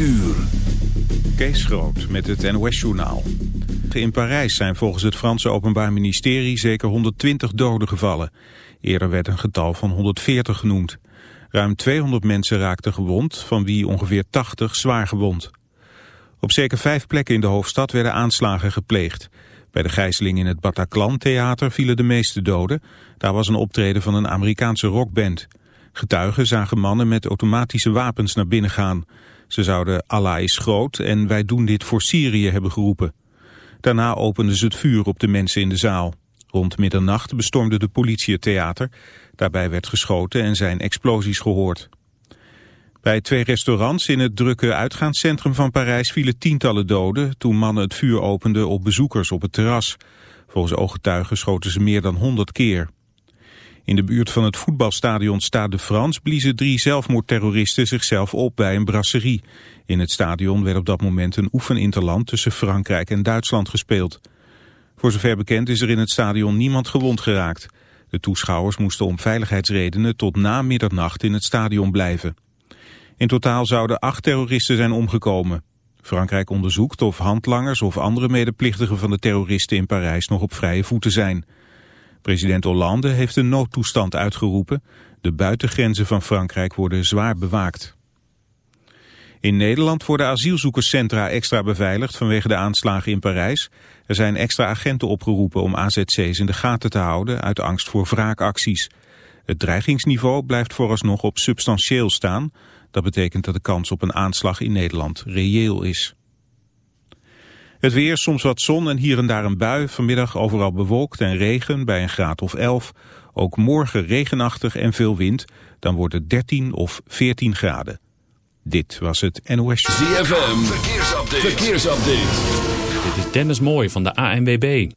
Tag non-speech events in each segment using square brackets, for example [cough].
uur. Kees Groot met het NOS-journaal. In Parijs zijn volgens het Franse Openbaar Ministerie zeker 120 doden gevallen. Eerder werd een getal van 140 genoemd. Ruim 200 mensen raakten gewond, van wie ongeveer 80 zwaar gewond. Op zeker vijf plekken in de hoofdstad werden aanslagen gepleegd. Bij de gijzeling in het Bataclan-theater vielen de meeste doden. Daar was een optreden van een Amerikaanse rockband. Getuigen zagen mannen met automatische wapens naar binnen gaan. Ze zouden Allah is groot en wij doen dit voor Syrië hebben geroepen. Daarna openden ze het vuur op de mensen in de zaal. Rond middernacht bestormde de politie het theater. Daarbij werd geschoten en zijn explosies gehoord. Bij twee restaurants in het drukke uitgaanscentrum van Parijs vielen tientallen doden toen mannen het vuur openden op bezoekers op het terras. Volgens ooggetuigen schoten ze meer dan 100 keer. In de buurt van het voetbalstadion Stade de France bliezen drie zelfmoordterroristen zichzelf op bij een brasserie. In het stadion werd op dat moment een oefeninterland tussen Frankrijk en Duitsland gespeeld. Voor zover bekend is er in het stadion niemand gewond geraakt. De toeschouwers moesten om veiligheidsredenen tot na middernacht in het stadion blijven. In totaal zouden acht terroristen zijn omgekomen. Frankrijk onderzoekt of handlangers of andere medeplichtigen van de terroristen in Parijs nog op vrije voeten zijn. President Hollande heeft een noodtoestand uitgeroepen. De buitengrenzen van Frankrijk worden zwaar bewaakt. In Nederland worden asielzoekerscentra extra beveiligd vanwege de aanslagen in Parijs. Er zijn extra agenten opgeroepen om AZC's in de gaten te houden uit angst voor wraakacties. Het dreigingsniveau blijft vooralsnog op substantieel staan. Dat betekent dat de kans op een aanslag in Nederland reëel is. Het weer, soms wat zon en hier en daar een bui. Vanmiddag overal bewolkt en regen bij een graad of 11. Ook morgen regenachtig en veel wind. Dan wordt het 13 of 14 graden. Dit was het NOS. ZFM, verkeersupdate. verkeersupdate. Dit is Dennis Mooij van de ANWB.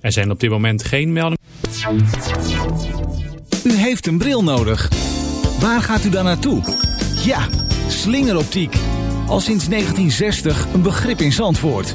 Er zijn op dit moment geen meldingen. U heeft een bril nodig. Waar gaat u dan naartoe? Ja, slingeroptiek. Al sinds 1960 een begrip in Zandvoort.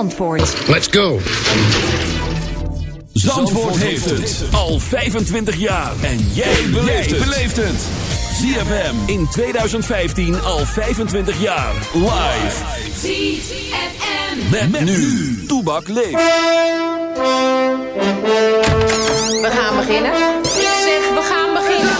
Let's go. Zandvoort, heeft het al 25 jaar. En jij beleeft het. ZFM in 2015 al 25 jaar. Live. ZFM. Met, met nu. Toebak leeft. We gaan beginnen. Ik zeg, we gaan beginnen.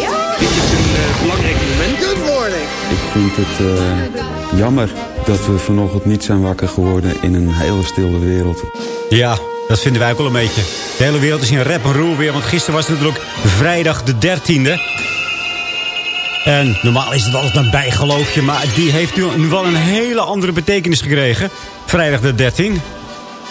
Ja. Dit is een uh, belangrijk moment. Good morning. Ik vind het uh, jammer dat we vanochtend niet zijn wakker geworden in een hele stille wereld. Ja, dat vinden wij ook wel een beetje. De hele wereld is in rap en roer weer. Want gisteren was het natuurlijk vrijdag de 13e. En normaal is het altijd een bijgeloofje. Maar die heeft nu wel een hele andere betekenis gekregen. Vrijdag de 13.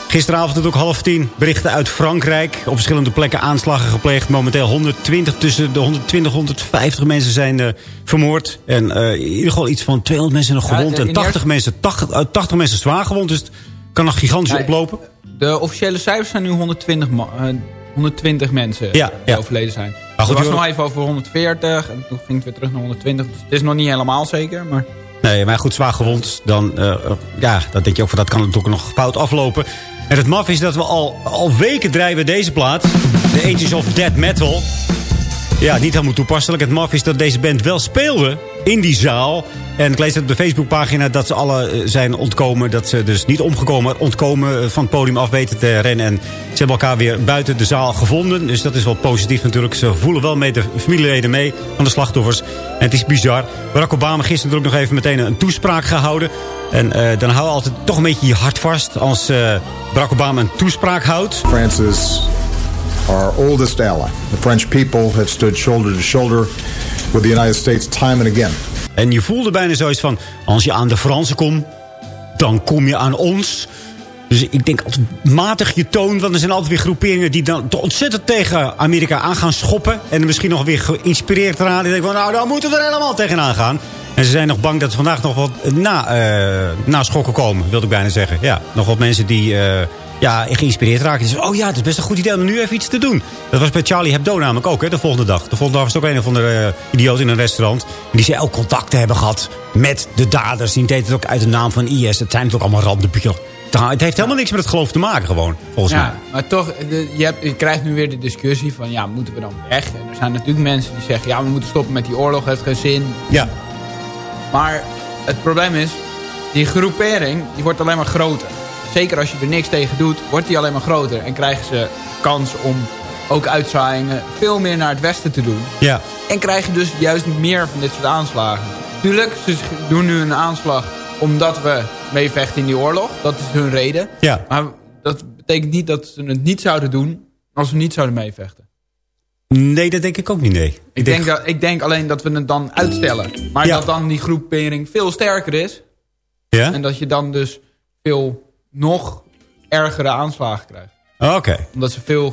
Gisteravond het ook half tien berichten uit Frankrijk. Op verschillende plekken aanslagen gepleegd. Momenteel 120 tussen de 120 150 mensen zijn uh, vermoord. En uh, in ieder geval iets van 200 mensen nog gewond. Ja, en 80 mensen, 80, uh, 80 mensen zwaar gewond. Dus het kan nog gigantisch oplopen. De officiële cijfers zijn nu 120, 120 mensen ja, die overleden zijn. Maar goed, er was nog even over 140 en toen ging het weer terug naar 120. Dus het is nog niet helemaal zeker, maar... Nee, maar goed, zwaar gewond. Dan, ja, dan denk je ook van dat kan natuurlijk nog fout aflopen. En het maf is dat we al, al weken draaien deze plaat. De Ages of Dead Metal. Ja, niet helemaal toepasselijk. Het maf is dat deze band wel speelde in die zaal. En ik lees op de Facebookpagina dat ze alle eh, zijn ontkomen. Dat ze dus niet omgekomen, ontkomen eh, van het podium af weten te rennen. En ze hebben elkaar weer buiten de zaal gevonden. Dus dat is wel positief natuurlijk. Ze voelen wel met de familieleden mee van de slachtoffers. En het is bizar. Barack Obama gisteren ook nog even meteen een toespraak gehouden. En uh, dan hou altijd toch een beetje je hart vast als uh, Barack Obama een toespraak houdt. Francis, our oldest ally. The French people have stood shoulder to shoulder with the United States time and again. En je voelde bijna zoiets van, als je aan de Fransen komt, dan kom je aan ons. Dus ik denk altijd matig je toon. Want er zijn altijd weer groeperingen die dan ontzettend tegen Amerika aan gaan schoppen. En misschien nog weer geïnspireerd raden. Die denken van nou, dan moeten we er helemaal tegenaan gaan. En ze zijn nog bang dat er vandaag nog wat na, uh, na schokken komen, wilde ik bijna zeggen. Ja, nog wat mensen die uh, ja, geïnspireerd raken. Zeggen, oh ja, het is best een goed idee om nu even iets te doen. Dat was bij Charlie Hebdo namelijk ook, hè, de volgende dag. De volgende dag was het ook een of andere uh, idioot in een restaurant. Die zei ook contacten hebben gehad met de daders. Die deed het ook uit de naam van IS. Het zijn natuurlijk allemaal randenbuur. Het heeft helemaal niks met het geloof te maken gewoon, volgens ja, mij. Maar toch, de, je, hebt, je, krijgt nu weer de discussie van... ja, moeten we dan weg? En er zijn natuurlijk mensen die zeggen... ja, we moeten stoppen met die oorlog, het heeft geen zin. Ja. Maar het probleem is... die groepering die wordt alleen maar groter. Zeker als je er niks tegen doet, wordt die alleen maar groter. En krijgen ze kans om ook uitzaaiingen veel meer naar het westen te doen. Ja. En krijg je dus juist meer van dit soort aanslagen. Tuurlijk, ze doen nu een aanslag omdat we meevechten in die oorlog. Dat is hun reden. Ja. Maar dat betekent niet dat ze het niet zouden doen als we niet zouden meevechten. Nee, dat denk ik ook niet, nee. Ik, ik denk, dat, ik denk alleen dat we het dan uitstellen. Maar Ja. dat dan die groepering veel sterker is. Ja? En dat je dan dus veel nog ergere aanslagen krijgt. Oké. Omdat ze veel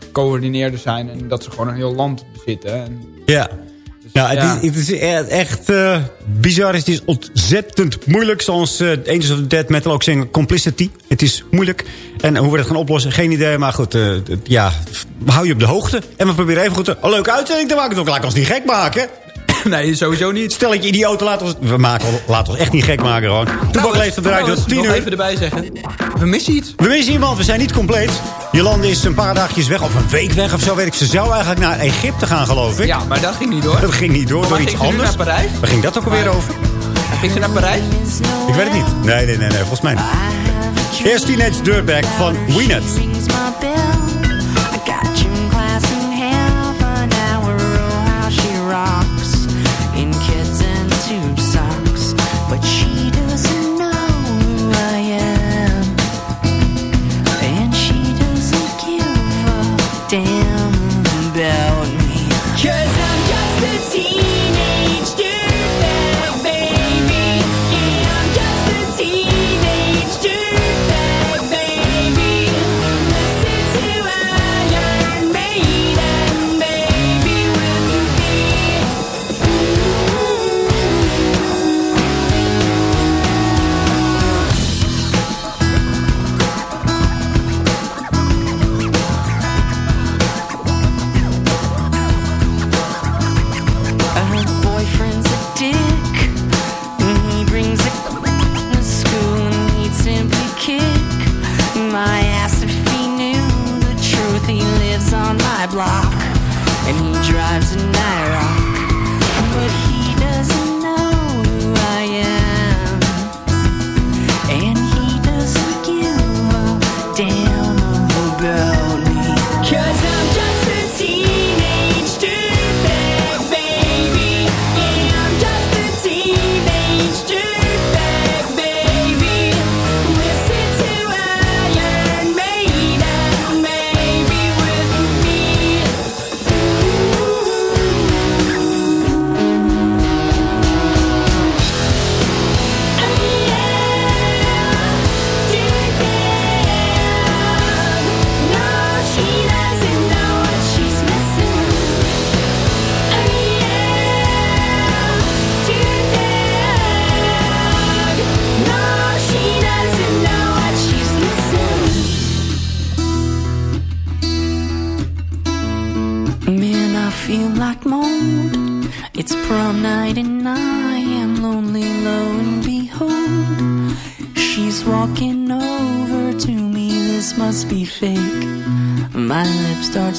gecoördineerder zijn. En dat ze gewoon een heel land bezitten. En Ja. Ja, het, ja. Is, het is echt eh, bizar. Het is ontzettend moeilijk. Zoals uh, Angels of Dead Metal ook zeggen, complicity. Het is moeilijk. En hoe we dat gaan oplossen, geen idee. Maar goed, eh, ja, houden je op de hoogte. En we proberen even goed een leuke uitzending te maken. Toch laat ons niet gek maken. [laughs] Nee, sowieso niet. Stel je idioten, laat ons, we maken, laat ons echt niet gek maken gewoon. Toepak leeft eruit 10 nog uur. even erbij zeggen. We missen iets. We missen iemand, we zijn niet compleet. Jolande is een paar dagjes weg, of een week weg of zo weet ik. Ze zou eigenlijk naar Egypte gaan, geloof ik. Ja, maar dat ging niet door. Dat ging niet door, Maar door ging iets anders. naar Parijs? Waar ging dat ook alweer over? Ging ze naar Parijs? Ik weet het niet. Nee, nee, nee, nee volgens mij niet. Eerst Teenage Dirtbag van Weenet.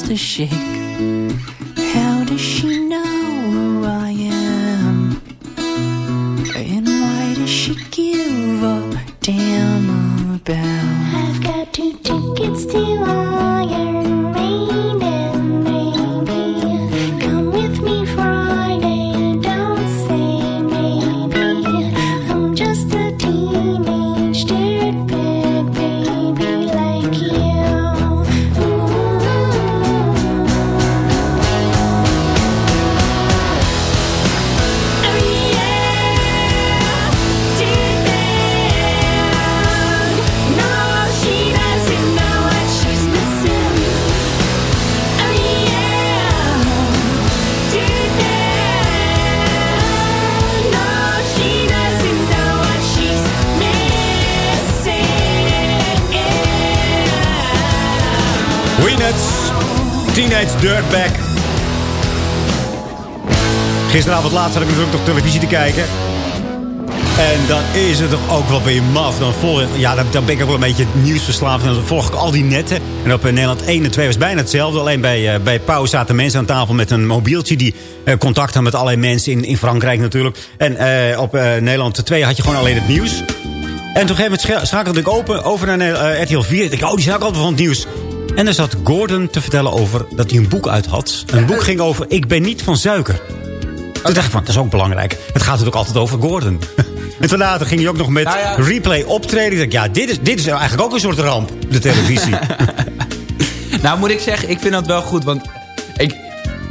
To shake. Gisteravond laatst had ik natuurlijk nog televisie te kijken. En dan is het toch ook wel weer maf. Dan, volg, ja, dan, dan ben ik ook wel een beetje nieuwsverslaafd. En dan volg ik al die netten. En op eh, Nederland 1 en 2 was bijna hetzelfde. Alleen bij, uh, bij Pauw zaten mensen aan tafel met een mobieltje... die uh, contact hadden met allerlei mensen in, in Frankrijk natuurlijk. En uh, op Nederland 2 had je gewoon alleen het nieuws. En toen een moment schakelde ik open, over naar RTL 4. Ik dacht, oh, die ook altijd van het nieuws. En dan zat Gordon te vertellen over dat hij een boek uit had. Een boek ging over Ik ben niet van suiker. Toen dacht ik van, dat is ook belangrijk. Het gaat natuurlijk altijd over Gordon. [laughs] En toen later ging hij ook nog met nou ja. replay optreden. Ik dacht, ja, dit is, dit is eigenlijk ook een soort ramp, de televisie. [laughs] nou, moet ik zeggen, ik vind dat wel goed. Want ik,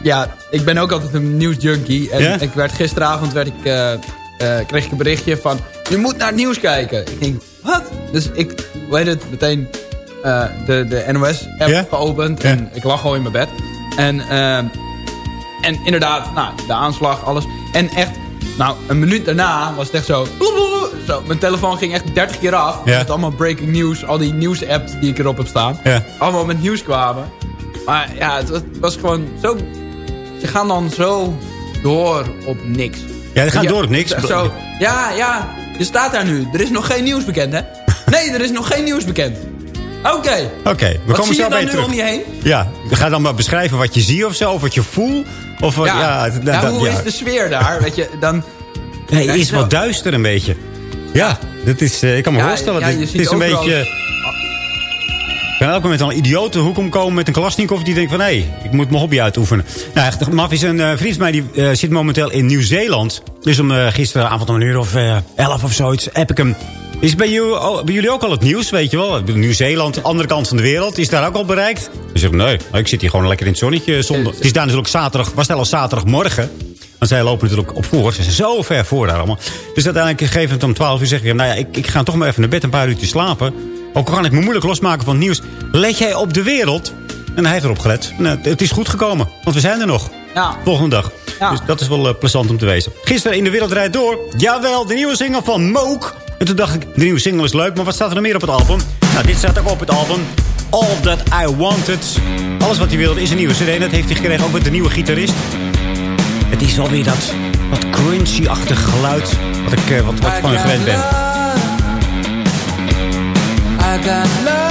ja, ik ben ook altijd een nieuwsjunkie. En ik werd, gisteravond werd ik, uh, uh, kreeg ik een berichtje van... Je moet naar het nieuws kijken. Ik denk, wat? Dus ik, weet het, meteen uh, de, de NOS-app yeah? geopend. Yeah. En ik lag gewoon in mijn bed. En, en inderdaad, nou, de aanslag, alles. En echt nou, een minuut daarna was het echt zo... zo mijn telefoon ging echt 30 keer af. Ja. Met allemaal breaking news. Al die nieuws-apps die ik erop heb staan. Ja. Allemaal met nieuws kwamen. Maar ja, het was gewoon zo... Ze gaan dan zo door op niks. Ja, ze gaan ja, door op niks. Zo, ja, ja, je staat daar nu. Er is nog geen nieuws bekend, hè? [laughs] Nee, er is nog geen nieuws bekend. Oké. Okay. Oké, okay, we wat komen zie zo je dan nu terug. om je heen? Ja, ga dan maar beschrijven wat je ziet of zo. Of wat je voelt. Of wat, ja, ja, ja hoe is de sfeer daar? Weet je, dan... Nee, is wel duister een beetje. Ja, dat is, uh, ik kan me voorstellen. het is, is een beetje... Ik kan elk moment al een idiote hoek omkomen met een Kalashnikov die denkt van... hé, hey, ik moet mijn hobby uitoefenen. Nou, echt, Maf is een uh, vriend van mij die uh, zit momenteel in Nieuw-Zeeland. Dus om uh, gisteravond om een uur of elf of zoiets heb ik hem... Is bij, oh, bij jullie ook al het nieuws, weet je wel? Nieuw-Zeeland, andere kant van de wereld. Is daar ook al bereikt? Ik nee, ik zit hier gewoon lekker in het zonnetje. Zonder. Het is daar natuurlijk zaterdag, was het al zaterdagmorgen. Want zij lopen natuurlijk op voor. Ze zijn zo ver voor daar allemaal. Dus uiteindelijk gegeven moment om 12 uur zeg ik... nou ja, ik, ik ga toch maar even naar bed een paar uurtjes slapen. Ook al kan ik me moeilijk losmaken van het nieuws. Let jij op de wereld? En hij heeft erop gelet. Nou, het is goed gekomen, want we zijn er nog. Ja. Volgende dag. Ja. Dus dat is wel uh, plezant om te wezen. Gisteren in de wereld rijdt door. Jawel, de nieuwe single van Mook. En toen dacht ik, de nieuwe single is leuk. Maar wat staat er nog meer op het album? Nou, dit staat ook op het album. All That I Wanted. Alles wat hij wilde is een nieuwe cd. Dat heeft hij gekregen ook met de nieuwe gitarist. Het is wel weer dat wat crunchy-achtig geluid wat ik, uh, wat, wat van gewend ben. I got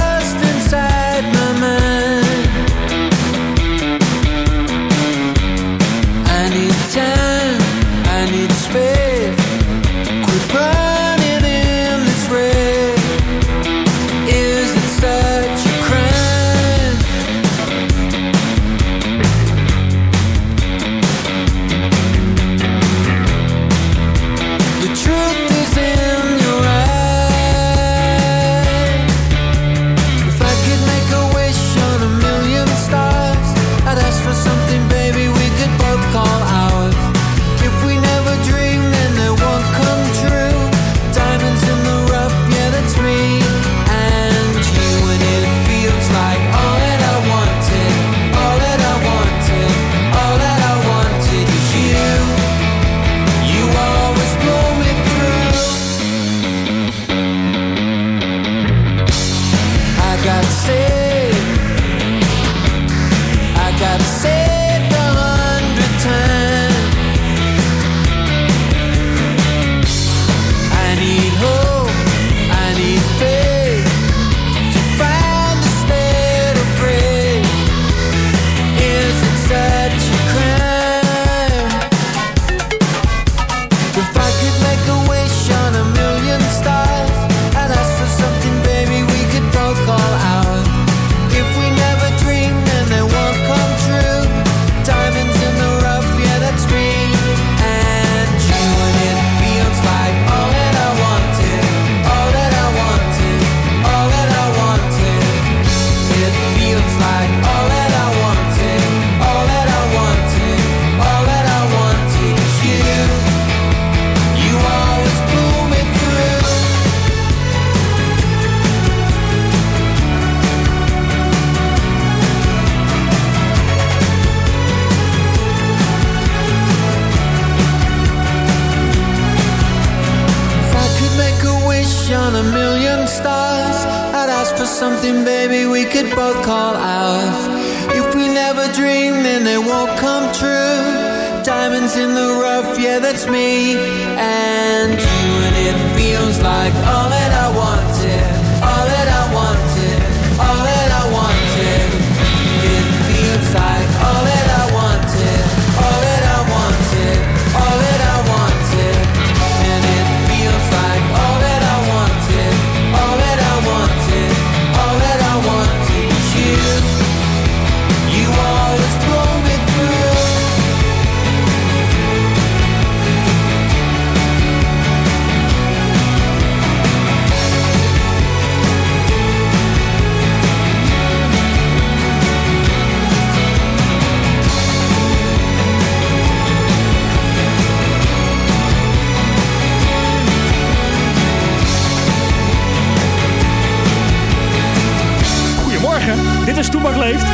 Dit is Toebak Leeft.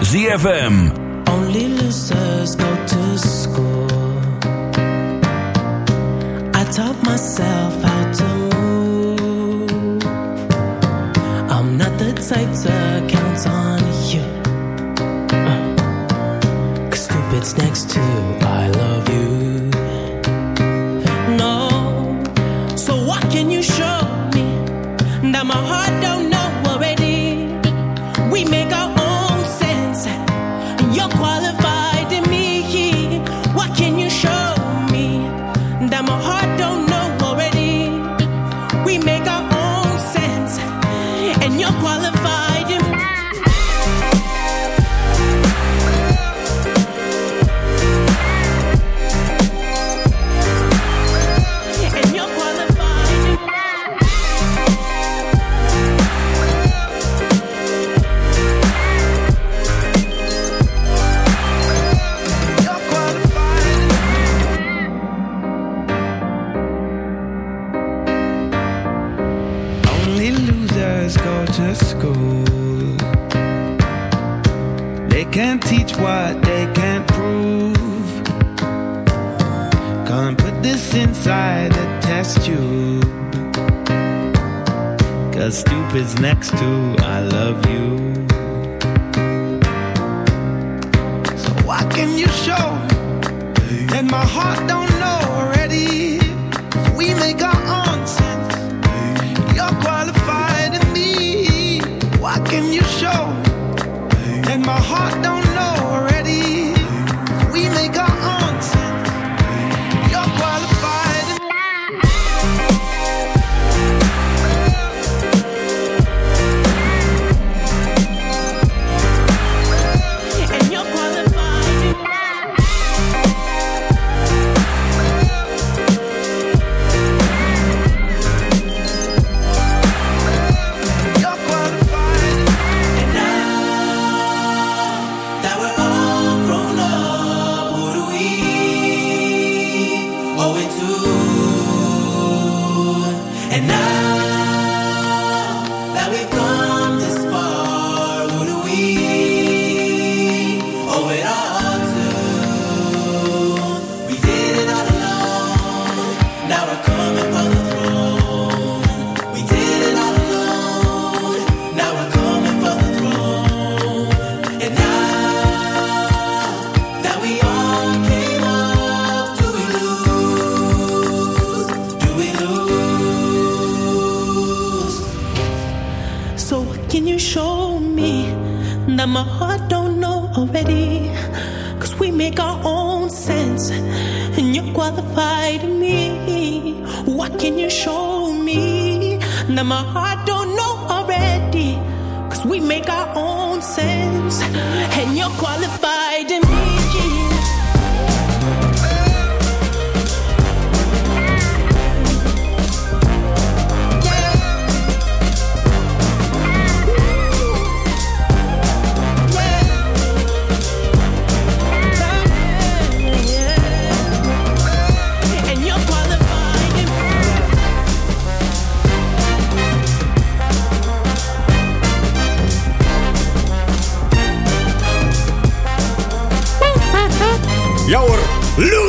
ZFM. Only losers go to school. I taught myself how to move. I'm not the type to count on you. Uh, Cause stupid's next to I love you.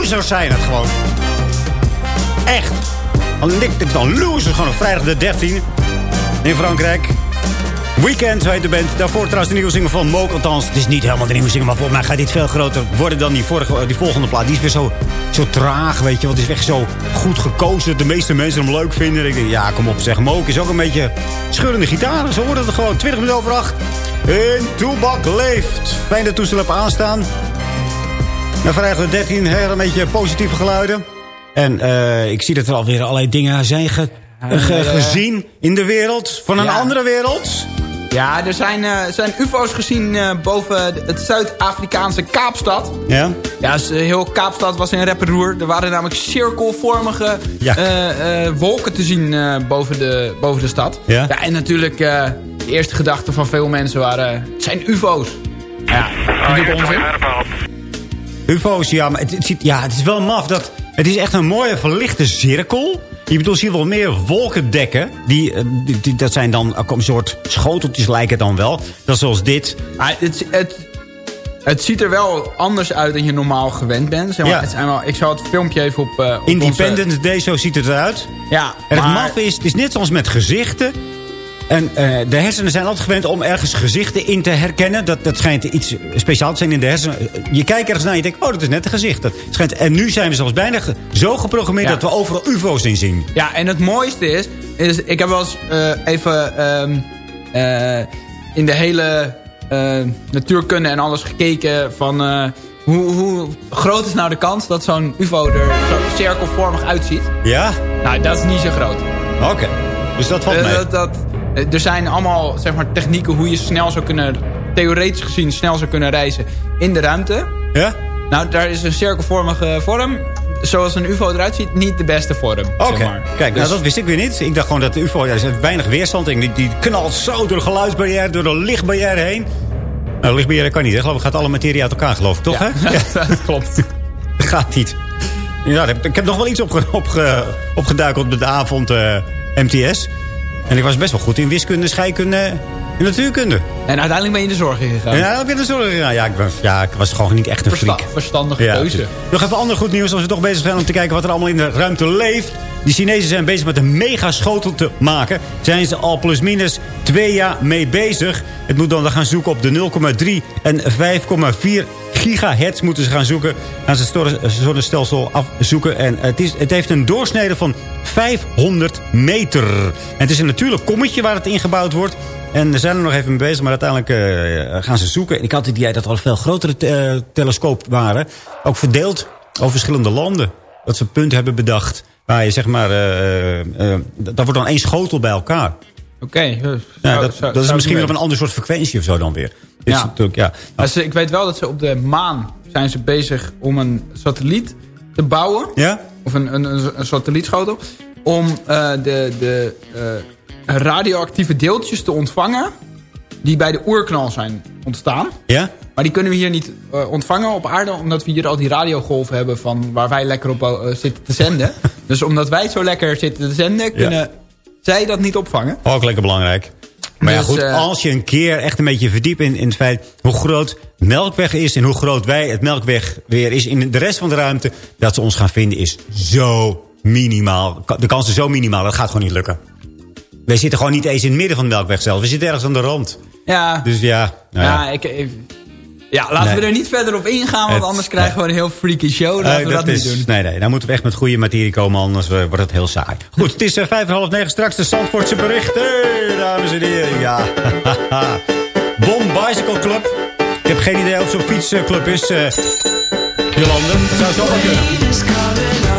zo zijn het gewoon. Echt. Nikt het dan losers gewoon op vrijdag de 13 in Frankrijk. Weekend, zo je de band. Daarvoor trouwens de nieuwe zinger van Mook. Althans, het is niet helemaal de nieuwe zinger, Maar volgens mij gaat dit veel groter worden dan die, vorige, eh, die volgende plaat. Die is weer zo, zo traag, weet je. Want het is echt zo goed gekozen dat de meeste mensen hem leuk vinden. Ik denk, ja, kom op zeg. Mook is ook een beetje schurrende gitaar. Zo wordt het gewoon 20 minuten over acht. En Toebak leeft. Fijn dat toestel hebben aanstaan. Na vrijdag de 13 heel een beetje positieve geluiden. En uh, ik zie dat er alweer allerlei dingen zijn ge, ge, gezien in de wereld. Van een Ja. andere wereld. Ja, er zijn, eh, zijn ufo's gezien eh, boven het Zuid-Afrikaanse Kaapstad. Ja? Ja, dus, eh, heel Kaapstad was in rep en roer. Er waren namelijk cirkelvormige Ja. eh, eh, wolken te zien eh, boven, de, boven de stad. Ja. en natuurlijk, eh, de eerste gedachte van veel mensen waren... Het zijn ufo's. Ja, natuurlijk onzin. UFO's, ja, maar het, het, ziet, ja, het is wel maf. Dat, het is echt een mooie verlichte cirkel. Je bedoelt hier wel meer wolkendekken. Die, eh, die, die- dat zijn dan een soort schoteltjes lijken het dan wel. Dat is zoals dit. Ah, het, het, het ziet er wel anders uit dan je normaal gewend bent. Zeg maar, Ja. het zijn wel, ik zal het filmpje even op... eh, op Independence Day, zo ziet het eruit. ja, En het maar- maf is, het is net zoals met gezichten. En eh, de hersenen zijn altijd gewend om ergens gezichten in te herkennen. Dat, dat schijnt iets speciaals te zijn in de hersenen. Je kijkt ergens naar en je denkt, oh, dat is net een gezicht. Dat schijnt, en nu zijn we zelfs bijna zo geprogrammeerd Ja. dat we overal ufo's in zien. Ja, en het mooiste is... is ik heb wel eens eh, even ehm, eh, in de hele natuurkunde en alles gekeken van... hoe, hoe groot is nou de kans dat zo'n ufo er zo cirkelvormig uitziet? Ja? Nou, dat is niet zo groot. Oké. Dus dat valt mee. dat, dat, er zijn allemaal zeg maar, technieken hoe je snel zou kunnen... theoretisch gezien snel zou kunnen reizen in de ruimte. Ja? Nou, daar is een cirkelvormige vorm... zoals een ufo eruit ziet, niet de beste vorm. Oké, zeg maar. kijk, Dus- nou, dat wist ik weer niet. Ik dacht gewoon dat de UFO, ja, er is weinig weerstand. Die, die knalt zo door de geluidsbarrière, door de lichtbarrière heen. Nou, de lichtbarrière kan niet, hè? Geloof ik, gaat alle materie uit elkaar, geloof ik, toch? Ja, Hè? [laughs] dat klopt. Dat [laughs] gaat niet. Ja, ik heb- nog wel iets opge, opge, opgeduikeld met de avond eh, MTS. En ik was best wel goed in wiskunde, scheikunde en natuurkunde. En uiteindelijk ben je in de zorg gegaan. En ja, ik ben er zo gegaan. Ja, ik, ben, ja, ik was gewoon niet echt een Versta- freak. verstandige Ja, keuze. Nog even ander goed nieuws als we toch bezig zijn om te kijken wat er allemaal in de ruimte leeft. Die Chinezen zijn bezig met een megaschotel te maken. Zijn ze al plusminus twee jaar mee bezig. Het moet dan gaan zoeken op de 0,3 en 5,4 gigahertz moeten ze gaan zoeken. Gaan ze het store- zonnestelsel afzoeken. En het, is, het heeft een doorsnede van 500 meter. En het is een natuurlijk kommetje waar het ingebouwd wordt. En we zijn er nog even mee bezig, maar uiteindelijk eh, gaan ze zoeken. En ik had het idee dat er al veel grotere eh, telescoop waren. Ook verdeeld over verschillende landen. Dat ze punten hebben bedacht. Waar je zeg maar... eh, eh, eh, dat wordt dan één schotel bij elkaar. Oké. Ja, zou- dat, dat is misschien wel op een ander soort frequentie of zo dan weer. Dit is Ja. natuurlijk, ja. Maar ze- ik weet wel dat ze op de maan zijn ze bezig om een satelliet te bouwen. Ja? Of een, een, een, een satellietschotel. Om eh, de, de eh, radioactieve deeltjes te ontvangen. Die bij de oerknal zijn ontstaan. Ja? Maar die kunnen we hier niet eh, ontvangen op aarde. Omdat we hier al die radiogolven hebben van waar wij lekker op eh, zitten te zenden. [laughs] dus omdat wij zo lekker zitten te zenden. Kunnen zij dat niet opvangen. Ook lekker belangrijk. Maar ja, Dus, goed, eh, als je een keer echt een beetje verdiept in, in het feit... hoe groot Melkweg is en hoe groot wij het Melkweg weer is... in de rest van de ruimte, dat ze ons gaan vinden is zo minimaal. De kans is zo minimaal, dat gaat gewoon niet lukken. Wij zitten gewoon niet eens in het midden van de Melkweg zelf. We zitten ergens aan de rand. Ja, Dus ja, nou ja. ja, ik, ik- ja laten we er niet verder op ingaan. Want Het- anders krijgen we een heel freaky show. Eh, Laten we dat, is, niet doen. Nee, nee, dan moeten we echt met goede materie komen, anders eh, wordt het heel saai. Goed, het is eh, vijf en half negen. Straks de Zandvoortse berichten, dames en heren. Ja, [laughs] Bom Bicycle Club. Ik heb geen idee of zo'n fietsclub is, eh Jolande. Dat zou zo wel kunnen.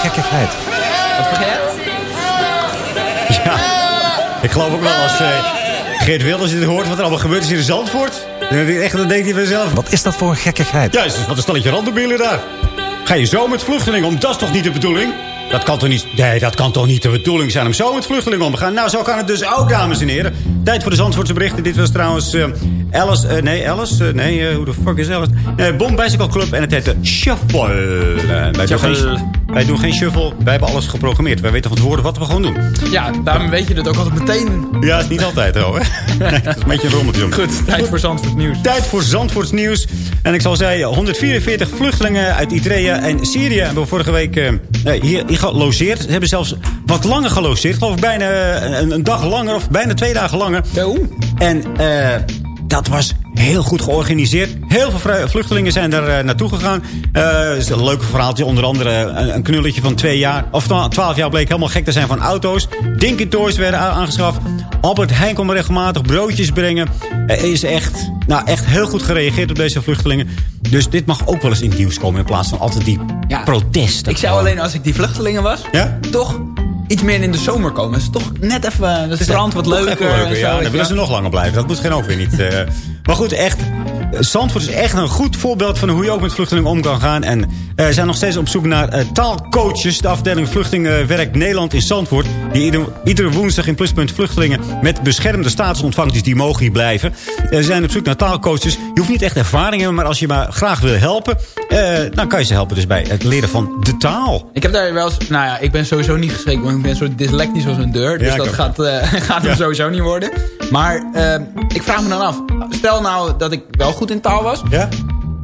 Gekkigheid? Wat vergeet? Ja, ik geloof ook wel als eh, Geert Wilders dit hoort wat er allemaal gebeurd is in Zandvoort. Echt, dan denkt hij vanzelf. Wat is dat voor een gekkigheid? Juist, wat een stelletje randdebielen daar. Ga je zo met vluchtelingen om? Dat is toch niet de bedoeling? Dat kan toch niet... Nee, dat kan toch niet de bedoeling zijn om zo met vluchtelingen om te gaan? Nou, zo kan het dus ook, dames en heren. Tijd voor de Zandvoortse berichten. Dit was trouwens eh, Alice... eh, nee, Alice... eh, nee, hoe de fuck is Alice? Nee, Bomb Bicycle Club en het heet de Shuffle. Shuffle. geen, wij doen geen shuffle. Wij hebben alles geprogrammeerd. Wij weten van tevoren wat we gewoon doen. Ja, daarom weet je het ook altijd meteen. Ja, is niet altijd? [laughs] Nee, dat is een beetje een. Goed, tijd voor Zandvoort nieuws. Tijd voor Zandvoorts nieuws. En ik zal zeggen, 144 vluchtelingen uit Eritrea en Syrië hebben we vorige week eh, hier, hier gelogeerd. Ze hebben zelfs wat langer gelogeerd. Geloof ik bijna eh, een, een dag langer of bijna twee dagen langer. En eh, dat was heel goed georganiseerd. Heel veel vluchtelingen zijn daar eh, naartoe gegaan. Het is een leuk verhaaltje. Onder andere een, een knulletje van twee jaar. Of twa- twaalf jaar bleek helemaal gek te zijn van auto's. Dinky Toys werden aangeschaft. Albert Heijn kon regelmatig broodjes brengen. Er is echt, nou, echt heel goed gereageerd op deze vluchtelingen. Dus dit mag ook wel eens in het nieuws komen. In plaats van altijd die Ja. protesten. Ik zou alleen als ik die vluchtelingen was, Ja? toch iets meer in de zomer komen. Het is toch net even het strand wat leuker. leuker, en zo, ja. Dan willen ze nog langer blijven. Dat moet geen ook weer niet. eh. Maar goed, echt. Zandvoort is echt een goed voorbeeld van hoe je ook met vluchtelingen om kan gaan. En eh, we zijn nog steeds op zoek naar eh, taalcoaches. De afdeling Vluchtelingenwerk Nederland in Zandvoort. Die ieder, iedere woensdag in pluspunt vluchtelingen met beschermde status ontvangt. Dus die mogen hier blijven. Eh, we zijn op zoek naar taalcoaches. Je hoeft niet echt ervaring te hebben. Maar als je maar graag wil helpen. eh, dan kan je ze helpen dus bij het leren van de taal. Ik heb daar wel eens... Nou ja, ik ben sowieso niet geschikt. Want ik ben zo dyslectisch als een deur. Dus Ja, dat gaat, eh, [laughs] gaat hem Ja. sowieso niet worden. Maar eh, ik vraag me dan af. Stel nou dat ik wel goed in taal was. Ja?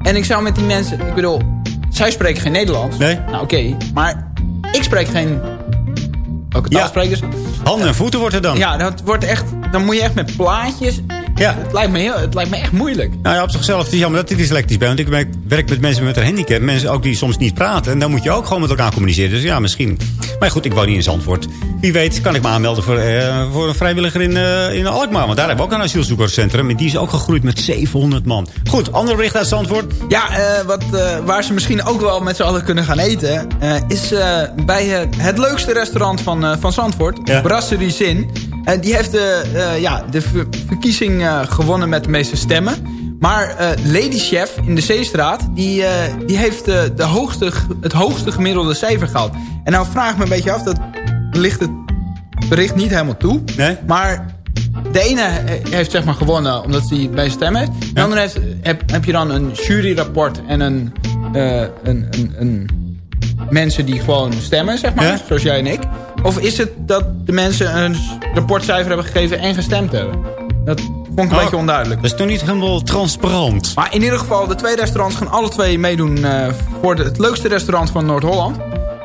En ik zou met die mensen... Ik bedoel, zij spreken geen Nederlands. Nee. Nou oké. maar ik spreek geen... Welke taal Ja. spreken ze? Handen en voeten wordt er dan. Ja, dat wordt echt... Dan moet je echt met plaatjes... Ja. Het lijkt me, heel, het lijkt me echt moeilijk. Nou ja, op zichzelf het is jammer dat ik dyslectisch ben. Want ik werk- met mensen met een handicap. Mensen ook die soms niet praten. En dan moet je ook gewoon met elkaar communiceren. Dus ja, misschien. Maar goed, ik woon niet in Zandvoort. Wie weet kan ik me aanmelden voor, eh, voor een vrijwilliger in, eh, in Alkmaar. Want daar hebben we ook een asielzoekerscentrum. En die is ook gegroeid met 700 man. Goed, ander bericht uit Zandvoort. Ja, eh, wat, waar ze misschien ook wel met z'n allen kunnen gaan eten... is bij het leukste restaurant van, van Zandvoort, Ja. Brasserie Zin. En die heeft de, eh, ja, de ver- verkiezing eh, gewonnen met de meeste stemmen. Maar eh, Lady Chef in de Zeestraat, die, die heeft de hoogste, het hoogste gemiddelde cijfer gehaald. En nou vraag ik me een beetje af, dat ligt het bericht niet helemaal toe. Nee? Maar de ene he- heeft zeg maar gewonnen omdat hij bij stemmen heeft. De andere heeft, heb, heb je dan een juryrapport en een, een, een, een mensen die gewoon stemmen, zeg maar. Ja? Zoals jij en ik. Of is het dat de mensen een rapportcijfer hebben gegeven en gestemd hebben? Dat vond ik een Oh, beetje onduidelijk. Dat is toch niet helemaal transparant? Maar in ieder geval, de twee restaurants gaan alle twee meedoen... eh, voor de- het leukste restaurant van Noord-Holland.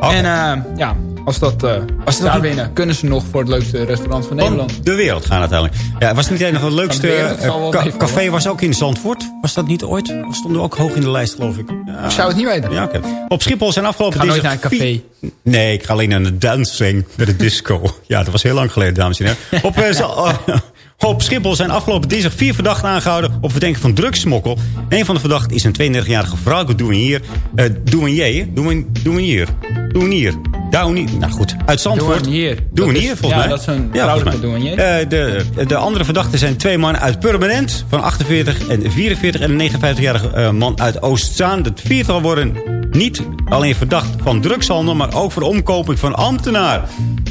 En eh, ja, Als, dat, eh, als ze daar winnen, kunnen ze nog voor het leukste restaurant van Nederland. de wereld gaan uiteindelijk. Ja, was het niet een van de leukste... Wereld eh, ca- café was ook in Zandvoort. Was dat niet ooit? We stonden ook hoog in de lijst, geloof ik. Ja. Ik zou het niet weten. Ja. Op Schiphol zijn afgelopen Ik ga nooit dinsdag naar een café. Nee, ik ga alleen naar de dancing, naar de disco. [laughs] ja, dat was heel lang geleden, dames en heren. [laughs] Op, op Schiphol zijn afgelopen dinsdag vier verdachten aangehouden... op verdenking van drugssmokkel. Een van de verdachten is een 32-jarige vrouw, douanier. Uh, douanier, douan- douanier, douanier. Douanier, nou goed, uit Zandvoort. Douanier. Douanier, Dat is- volgens ja, mij. dat is een Ja, vrouwelijke douanier. Eh, de, de andere verdachten zijn twee mannen uit Permanent... van 48 en 44 en een 59-jarige eh, man uit Oostzaan. Het viertal worden niet alleen verdacht van drugshandel... maar ook voor omkoping van ambtenaar.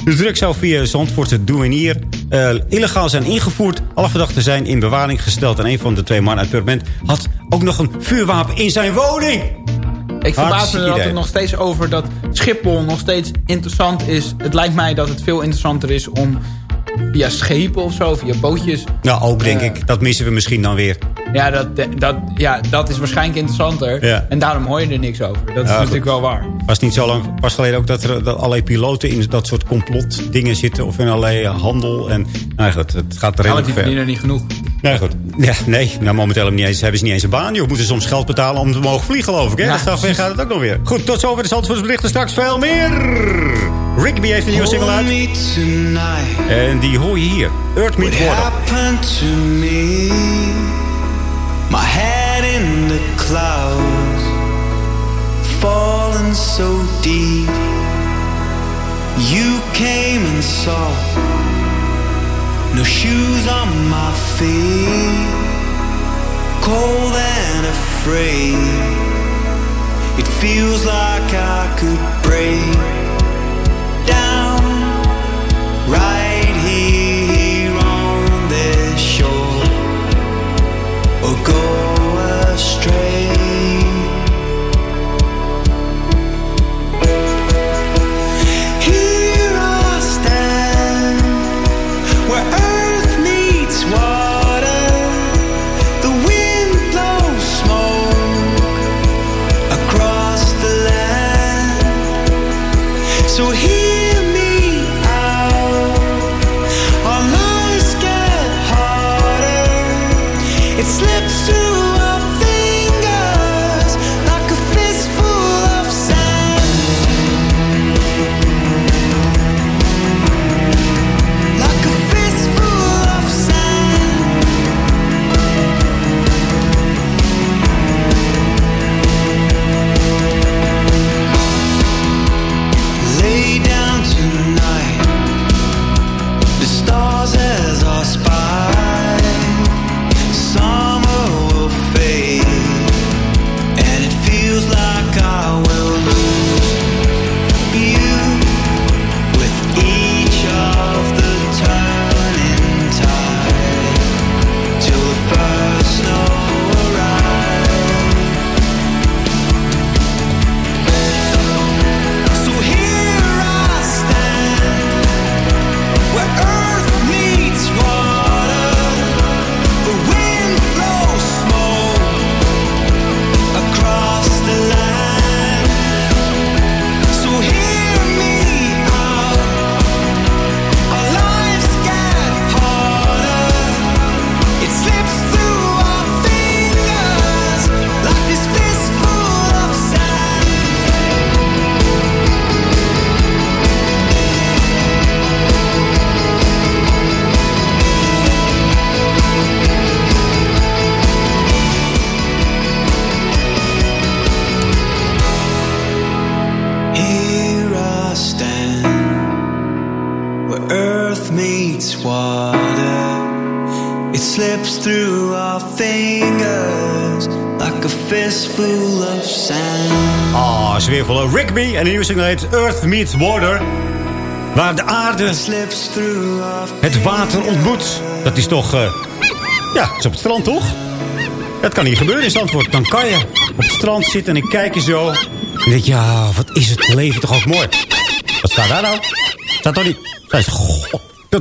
De drugs zou via Zandvoortse douanier eh, illegaal zijn ingevoerd. Alle verdachten zijn in bewaring gesteld. En een van de twee mannen uit Permanent had ook nog een vuurwapen in zijn woning. Ik verbaas me er altijd nog steeds over dat Schiphol nog steeds interessant is. Het lijkt mij dat het veel interessanter is om via schepen of zo, via bootjes. Nou, ook denk Eh. ik. Dat missen we misschien dan weer. Ja, dat, dat, ja, dat is waarschijnlijk interessanter. Ja. En daarom hoor je er niks over. Dat is natuurlijk wel waar. Was niet zo lang, pas geleden ook dat er dat allerlei piloten in dat soort complotdingen zitten. Of in allerlei handel. En nou goed, het gaat er Ja, redelijk want die ver. verdienen niet genoeg. Nee, goed. Ja, nee, nou, momenteel hebben, niet eens, hebben ze niet eens een baan. Je moeten soms geld betalen om te mogen vliegen, geloof ik. Hè? Ja, straks weer gaat het ook nog weer. Goed, tot zover de Zandvoorts berichten. Straks veel meer. Rigby heeft een nieuwe single uit. En die hoor je hier. Earth Meet What Water. happened to me? My head in the clouds, falling so deep. You came and saw. No shoes on my feet, cold and afraid. It feels like I could break sfeervolle Rigby. En de nieuwe single heet Earth Meets Water. Waar de aarde het water ontmoet. Dat is toch... eh, ja, dat is op het strand, toch? Dat kan hier gebeuren in Zandvoort. Dan kan je op het strand zitten en ik kijk je zo. En denk ja, wat is het leven toch ook mooi. Wat staat daar nou? Staat toch niet... Goh,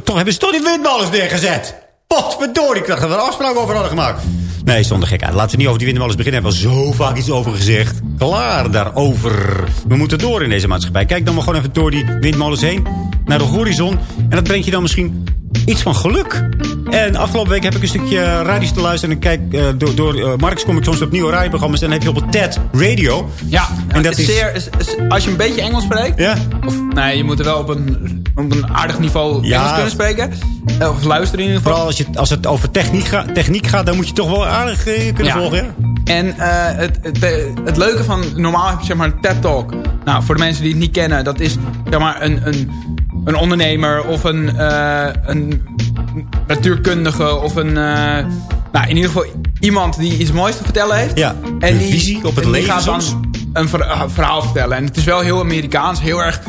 toch, hebben ze toch die windmolens neergezet? Potverdorie, ik dacht dat we er afspraak over hadden gemaakt. Nee, zonder gekheid. Laten we niet over die windmolens beginnen. We hebben al zo vaak iets over gezegd. Klaar daarover. We moeten door in deze maatschappij. Kijk dan maar gewoon even door die windmolens heen. Naar de horizon. En dat brengt je dan misschien iets van geluk. En afgelopen week heb ik een stukje radio te luisteren. En kijk, uh, door, door uh, kom ik soms op nieuwe radioprogramma's. En dan heb je op het TED Radio. Ja, en dat is... Zeer, is, is, als je een beetje Engels spreekt. Ja. Of, nee, je moet er wel op een, op een aardig niveau ja. Engels kunnen spreken. Uh, of luisteren in ieder geval. Vooral als, je, als het over techniek, ga, techniek gaat, dan moet je toch wel aardig kunnen ja. volgen. Ja? En het, het, het, leuke van, normaal heb je zeg maar een TED Talk. Nou, voor de mensen die het niet kennen, dat is zeg maar een, een, een ondernemer of een, een natuurkundige of een... Uh, nou, in ieder geval iemand die iets moois te vertellen heeft. Ja, en die, visie op het en leven die gaat dan een verhaal vertellen. En het is wel heel Amerikaans, heel erg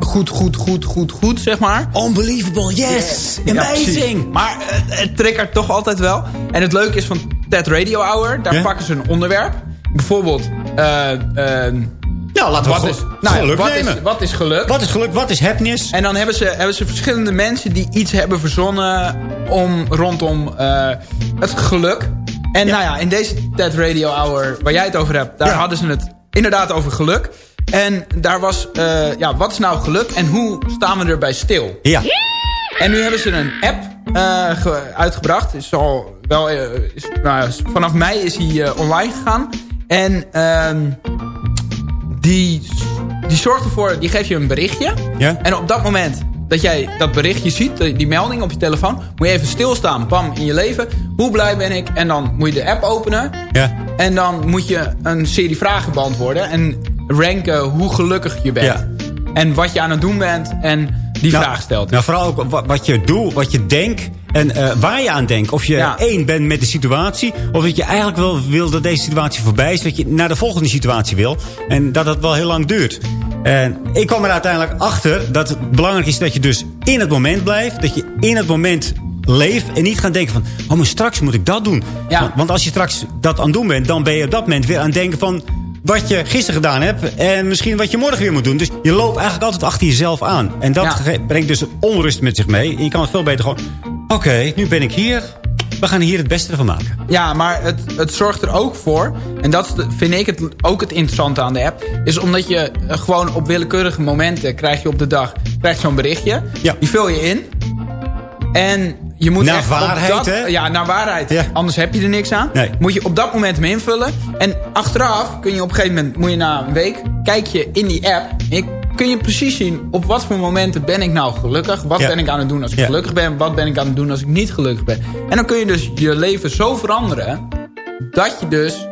goed, goed, goed, goed, goed, zeg maar. Unbelievable, yes, yeah. amazing. Ja, maar het, het triggert toch altijd wel. En het leuke is van TED Radio Hour, daar yeah. pakken ze een onderwerp. Bijvoorbeeld... Uh, uh, ja, laten we wat is, nou, wat nemen. Is, wat is geluk? Wat is geluk? Wat is happiness? En dan hebben ze, hebben ze verschillende mensen die iets hebben verzonnen om, rondom uh, het geluk. En ja. nou ja, in deze TED Radio Hour waar jij het over hebt, daar ja. hadden ze het inderdaad over geluk. En daar was, uh, ja, wat is nou geluk en hoe staan we erbij stil? Ja. En nu hebben ze een app uh, uitgebracht. Is al wel, is, nou, vanaf mei is hij online gegaan. En ehm, die, die zorgt ervoor, die geeft je een berichtje. Ja? En op dat moment dat jij dat berichtje ziet, die melding op je telefoon... moet je even stilstaan, bam, in je leven. Hoe blij ben ik? En dan moet je de app openen. Ja. En dan moet je een serie vragen beantwoorden. En ranken hoe gelukkig je bent. Ja. En wat je aan het doen bent en die nou, vraag stelt. Nou, vooral ook wat je doet, wat je denkt en uh, waar je aan denkt. Of je ja. één bent met de situatie. Of dat je eigenlijk wel wil dat deze situatie voorbij is. Dat je naar de volgende situatie wil. En dat het wel heel lang duurt. En ik kwam er uiteindelijk achter dat het belangrijk is dat je dus in het moment blijft. Dat je in het moment leeft. En niet gaan denken van, oh maar straks moet ik dat doen. Ja. Want, want als je straks dat aan het doen bent, dan ben je op dat moment weer aan het denken van wat je gisteren gedaan hebt. En misschien wat je morgen weer moet doen. Dus je loopt eigenlijk altijd achter jezelf aan. En dat ja. brengt dus onrust met zich mee. En je kan het veel beter gewoon... Oké, okay, nu ben ik hier. We gaan hier het beste van maken. Ja, maar het, het zorgt er ook voor... en dat vind ik het, ook het interessante aan de app... is omdat je gewoon op willekeurige momenten... krijg je op de dag krijg zo'n berichtje. Ja. Die vul je in. En je moet naar echt waarheid, dat, hè? Ja, naar waarheid. Ja. Anders heb je er niks aan. Nee. Moet je op dat moment hem invullen. En achteraf kun je op een gegeven moment... moet je na een week... kijk je in die app... En kun je precies zien... op wat voor momenten ben ik nou gelukkig. Wat Ja. ben ik aan het doen als ik Ja. gelukkig ben. Wat ben ik aan het doen als ik niet gelukkig ben. En dan kun je dus je leven zo veranderen... dat je dus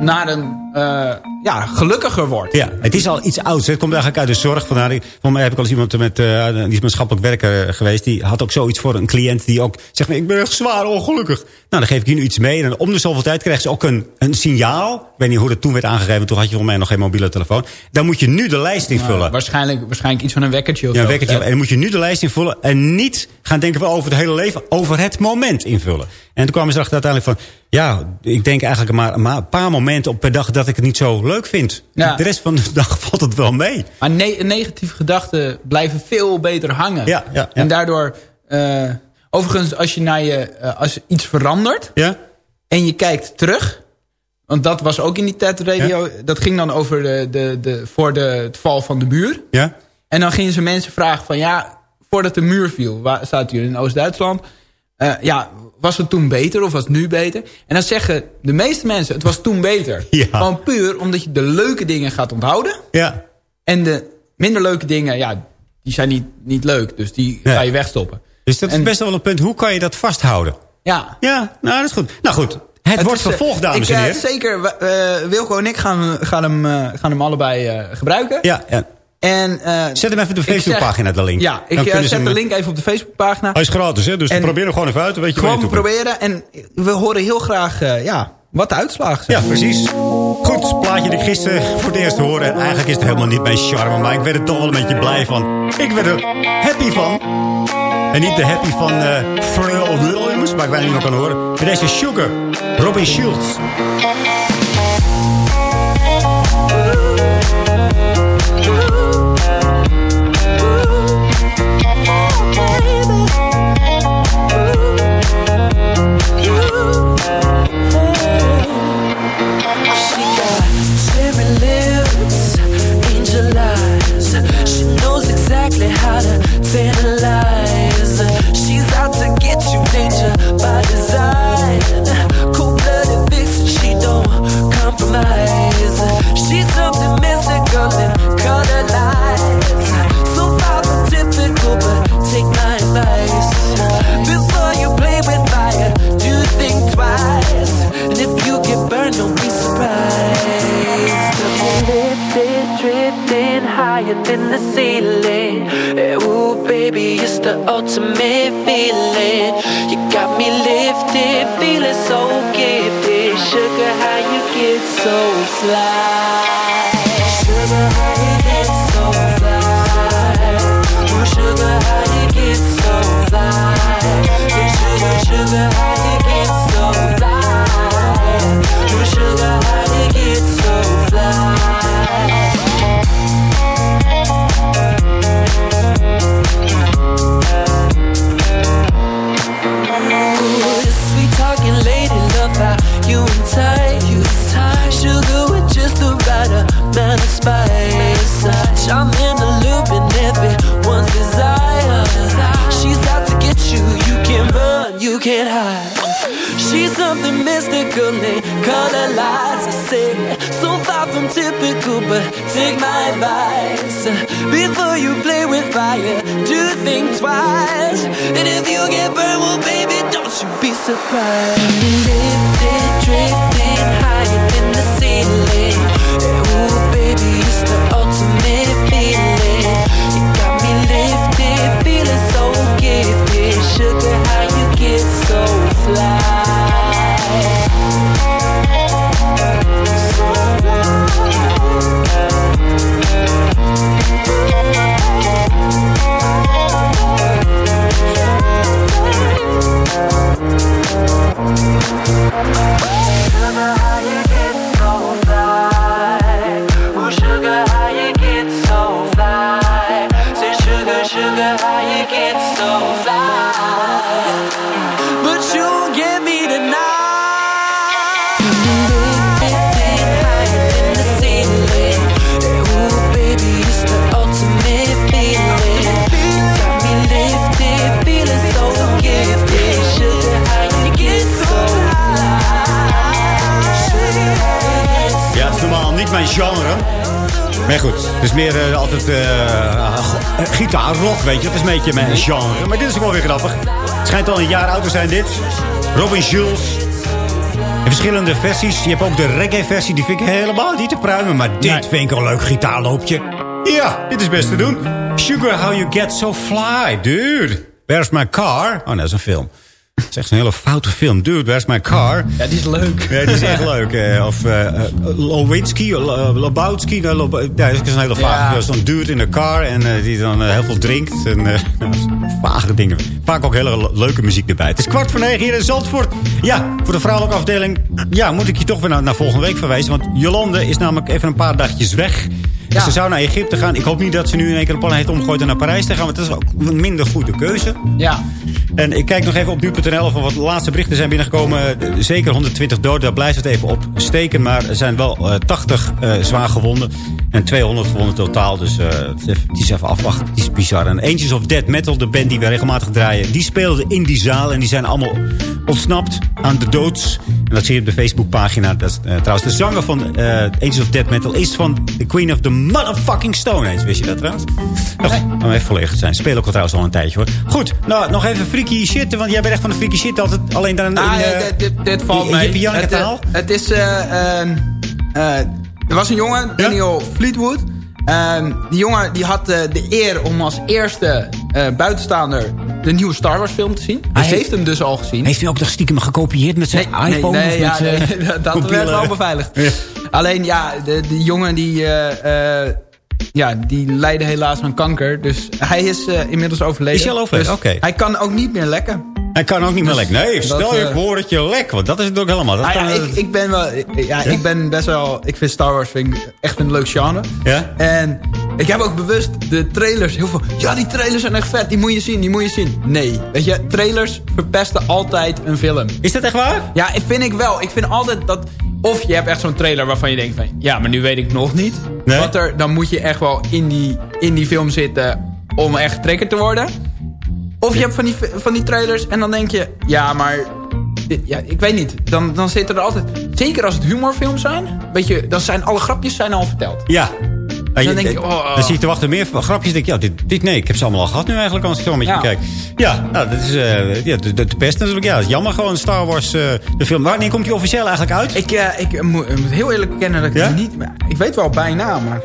naar een eh, ja, gelukkiger wordt. Ja, het is al iets ouds. hè. Het komt eigenlijk uit de zorg. Vandaar, voor mij heb ik al eens iemand met, eh, die is maatschappelijk werker geweest. Die had ook zoiets voor een cliënt die ook zegt... ik ben echt zwaar ongelukkig. Nou, dan geef ik hier nu iets mee. En om de zoveel tijd krijgt ze ook een, een signaal. Ik weet niet hoe dat toen werd aangegeven. Toen had je voor mij nog geen mobiele telefoon. Dan moet je nu de lijst invullen. Nou, waarschijnlijk, waarschijnlijk iets van een wekkertje of Ja, een wekkertje. En dan moet je nu de lijst invullen. En niet gaan denken van over het hele leven. Over het moment invullen. En toen kwamen ze erachter uiteindelijk van... Ja, ik denk eigenlijk maar een ma- paar momenten op per dag dat ik het niet zo leuk vind. Ja. De rest van de [laughs] dag valt het wel mee. Maar ne negatieve gedachten blijven veel beter hangen. Ja, ja, ja. En daardoor... eh, overigens, als je naar je... eh, als iets verandert... Ja? en je kijkt terug... want dat was ook in die TED Radio... dat ging dan over de, de, de, voor de, het val van de muur. Ja? En dan gingen ze mensen vragen van... ja, voordat de muur viel... waar staat u in Oost-Duitsland... eh, ja, was het toen beter of was het nu beter? En dan zeggen de meeste mensen... het was toen beter. [laughs] Ja. Gewoon puur omdat je de leuke dingen gaat onthouden... Ja. en de minder leuke dingen, ja, die zijn niet, niet leuk. Dus die ga je wegstoppen. Dus dat is En- best wel een punt. Hoe kan je dat vasthouden? Ja. Ja, nou dat is goed. Nou goed, het, wordt is, eh, vervolgd, dames ik, en eh, heren. zeker, eh, Wilco en ik gaan, gaan, hem, gaan hem allebei gebruiken. Ja, ja. En, eh, Zet hem even op de Facebookpagina, de link. Ja, ik eh, zet hem- de link even op de Facebookpagina. Hij is gratis, hè? Dus En- probeer hem gewoon even uit. Weet je Gewoon proberen. En we horen heel graag eh, ja, wat de uitslagen zijn. Ja, precies. Goed, plaatje die ik gisteren voor het eerst hoorde. En eigenlijk is het helemaal niet mijn charme. Maar ik werd er toch wel een beetje blij van. Ik werd er happy van. En niet de happy van eh Pharrell Williams. Maar ik weet niet nog kan horen. En deze Sugar. Robin Schultz. Baby. ceiling. Hey, eh, ooh, baby, it's the ultimate feeling. You got me lifted, feeling so gifted. Sugar, how you get so fly? Color lights. Say, so far from typical, but take my advice. Before you play with fire, do think twice. And if you get burned, well, baby, don't you be surprised. Lifted, drifting higher Sugar, Maar goed, het is meer eh, altijd eh gitaarrock, weet je. Dat is een beetje mijn genre. Maar dit is wel weer grappig. Het schijnt al een jaar oud te zijn, dit. Robin Jules. In verschillende versies. Je hebt ook de reggae-versie. Die vind ik helemaal niet te pruimen. Maar dit vind ik een leuk gitaarloopje. Ja, dit is best te doen. Sugar, how you get so fly, dude. Where's my car? Oh, dat is een film. Het is echt een hele foute film. Dude, where's my car? Ja, die is leuk. Ja, die is echt leuk. eh, of uh, Lowinski, Lobowski. nou, Lob- ja, dat is een hele vage Ja. film. Zo'n dude in een car en eh, die dan eh, heel veel drinkt. En, eh, nou, [laughs] vage dingen. Vaak ook hele le- leuke muziek erbij. Het is kwart voor negen hier in Zandvoort. Ja, voor de vrouwelijke afdeling ja, moet ik je toch weer naar, naar volgende week verwijzen. Want Jolande is namelijk even een paar dagjes weg. Dus ze zou naar Egypte gaan. Ik hoop niet dat ze nu in één keer een plan heeft omgegooid en naar Parijs te gaan. Want dat is ook een minder goede keuze. Ja. En ik kijk nog even op nu.nl er wat laatste berichten zijn binnengekomen. Eh, Zeker 120 doden, daar blijft het even op steken. Maar er zijn wel eh, 80 eh, zwaar gewonden. En 200 gewonden totaal. Dus eh, het, is even, afwachten. Het is bizar. En Angels of Dead Metal, de band die we regelmatig draaien... die speelden in die zaal. En die zijn allemaal ontsnapt aan de doods. En dat zie je op de Facebookpagina. Dat is, eh, trouwens, de zanger van eh, Angels of Dead Metal... is van The Queen of the Motherfucking Stone. Wist je dat trouwens? Nog, om even volledig te zijn. Spelen ook al trouwens al een tijdje hoor. Goed, nou nog even freaky shit. Want jij bent echt van de freaky shit altijd alleen dan Ah, in, ja, eh, dit, valt mee. Janneke het, eh, het is... eh, eh, eh, er was een jongen, Daniel Fleetwood. Ehm, die jongen die had de eer om als eerste buitenstaander de nieuwe Star Wars film te zien. Hij hij- heeft hem dus al gezien. Heeft hij ook nog stiekem gekopieerd met zijn Nee, iPhone? nee, ja, nee, [laughs] dat- werd wel beveiligd. Ja. Alleen ja, de, de jongen die, ja, die leidde helaas aan kanker. Dus hij is eh, inmiddels overleden. Is hij al overleden? Dus Oké. Hij kan ook niet meer lekken. Hij kan ook niet meer Dus lek. Nee, dat, stel je eh, voor dat je lek. Want dat is het ook helemaal. Dat Ah, ja, kan, ik, ik ben wel, ja, ik ben best wel, ik vind Star Wars vind ik echt een leuk genre. Ja? En ik heb ook bewust de trailers heel veel, ja die trailers zijn echt vet, die moet je zien, die moet je zien. Nee, weet je, trailers verpesten altijd een film. Is dat echt waar? Ja, ik vind ik wel. Ik vind altijd dat, of je hebt echt zo'n trailer waarvan je denkt van, ja, maar nu weet ik nog niet. Nee. Wat er, dan moet je echt wel in die, in die film zitten om echt getriggerd te worden. Of je hebt van die, van die trailers en dan denk je... Ja, maar... Ja, ik weet niet. Dan, dan zitten er altijd... Zeker als het humorfilms zijn. Weet je, dan zijn alle grapjes zijn al verteld. Ja. En dan denk je, oh, oh. dan zie je te wachten meer grapjes. denk je, ja, dit, dit, nee, ik heb ze allemaal al gehad nu eigenlijk als ik zo met je Ja. kijk. Ja, nou, dat is eh, ja, de, de, pest natuurlijk. Ja, jammer gewoon Star Wars, eh, de film. Wanneer komt die officieel eigenlijk uit? Ik, eh, ik moet, ik moet heel eerlijk bekennen dat ik Ja? het niet... Ik weet wel bijna, maar...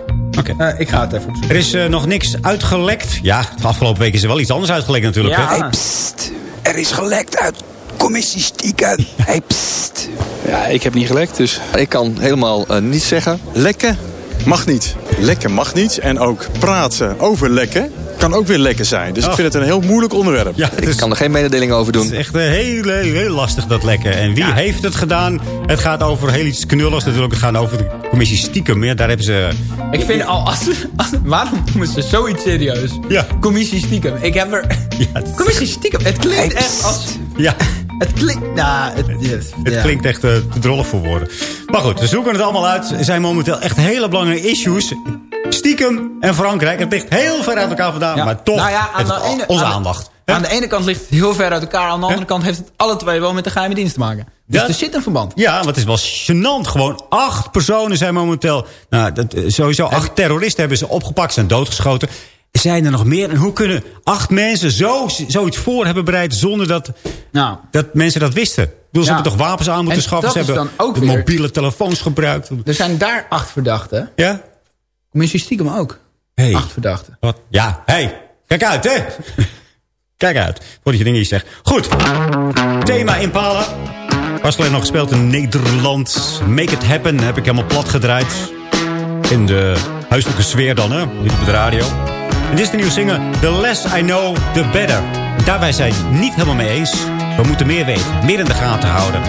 Eh, ik ga het even Er is nog niks uitgelekt. Ja, de afgelopen week is er wel iets anders uitgelekt natuurlijk. Ja. hè? Hey, pst, er is gelekt uit commissie stiekem. [laughs] Hey, pst. Ja, ik heb niet gelekt, dus... Ik kan helemaal uh, niets zeggen. Lekken mag niet. Lekken mag niet. En ook praten over lekken kan ook weer lekker zijn. Dus Oh. ik vind het een heel moeilijk onderwerp. Ja, Ik kan er geen mededeling over doen. Het is echt uh, heel, heel, heel lastig dat lekken. En wie heeft het gedaan? Het gaat over heel iets knulligs natuurlijk. Het gaat over de commissie stiekem. Ja, daar hebben ze... Ik vind al, als, als, waarom noemen ze zoiets serieus? Ja. Commissie stiekem. Ik heb er... Commissie stiekem. Het klinkt echt als... Ja. Het klinkt... Nou, het, yes, Het ja. klinkt echt uh, te drollig voor woorden. Maar goed, we zoeken het allemaal uit. Er zijn momenteel echt hele belangrijke issues. Stiekem en Frankrijk. Het ligt heel ver uit elkaar vandaan. Maar toch Nou ja, aan heeft de het ene- onze aan de- aandacht. Aan de ene kant ligt het heel ver uit elkaar. Aan de andere kant heeft het alle twee wel met de geheime dienst te maken. Dus Ja. er zit een verband. Ja, want het is wel gênant. Gewoon acht personen zijn momenteel... Nou, dat, eh, sowieso acht terroristen hebben ze opgepakt. Zijn doodgeschoten. Zijn er nog meer? En hoe kunnen acht mensen zo, zoiets voor hebben bereid... zonder dat, Nou. dat mensen dat wisten? Ik bedoel, ze Ja. hebben toch wapens aan moeten En schaffen? Ze hebben dan ook weer- mobiele telefoons gebruikt. Er zijn daar acht verdachten. Ja? Commissie stiekem ook. Hey. Acht verdachten. Wat? Ja, hey, kijk uit, hè? [laughs] kijk uit, voordat je dingen niet zegt. Goed, thema Impala. Was alleen nog gespeeld in Nederland. Make It Happen heb ik helemaal plat gedraaid. In de huiselijke sfeer dan, hè? Niet op de radio. Dit is de nieuwe single The Less I Know, The Better. Daarbij zijn het niet helemaal mee eens. We moeten meer weten, meer in de gaten houden.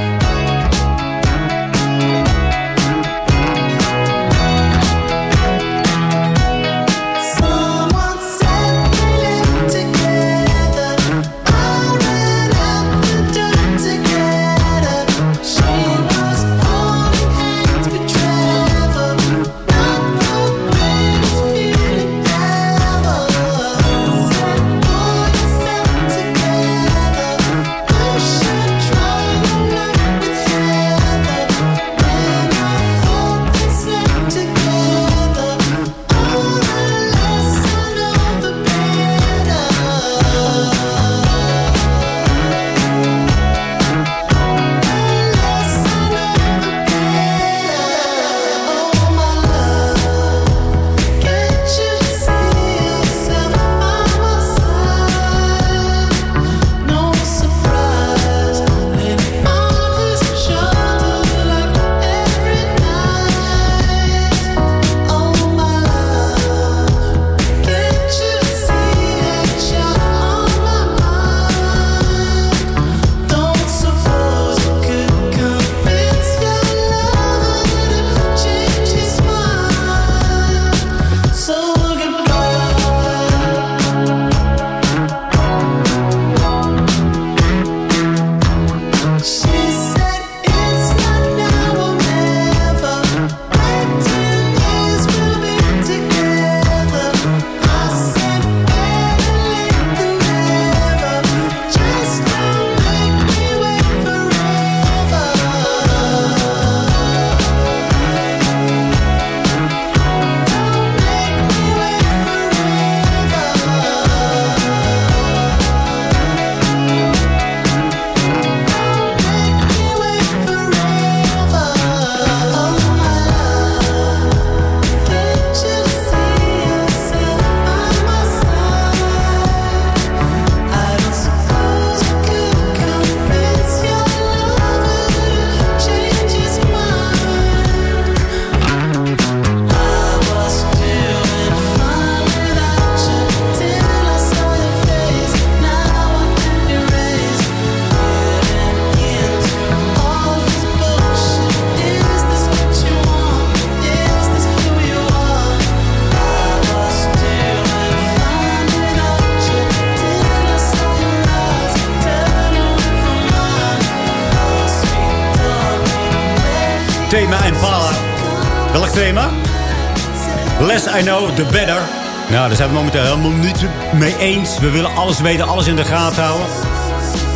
The better. Nou, daar zijn we momenteel helemaal niet mee eens. We willen alles weten, alles in de gaten houden.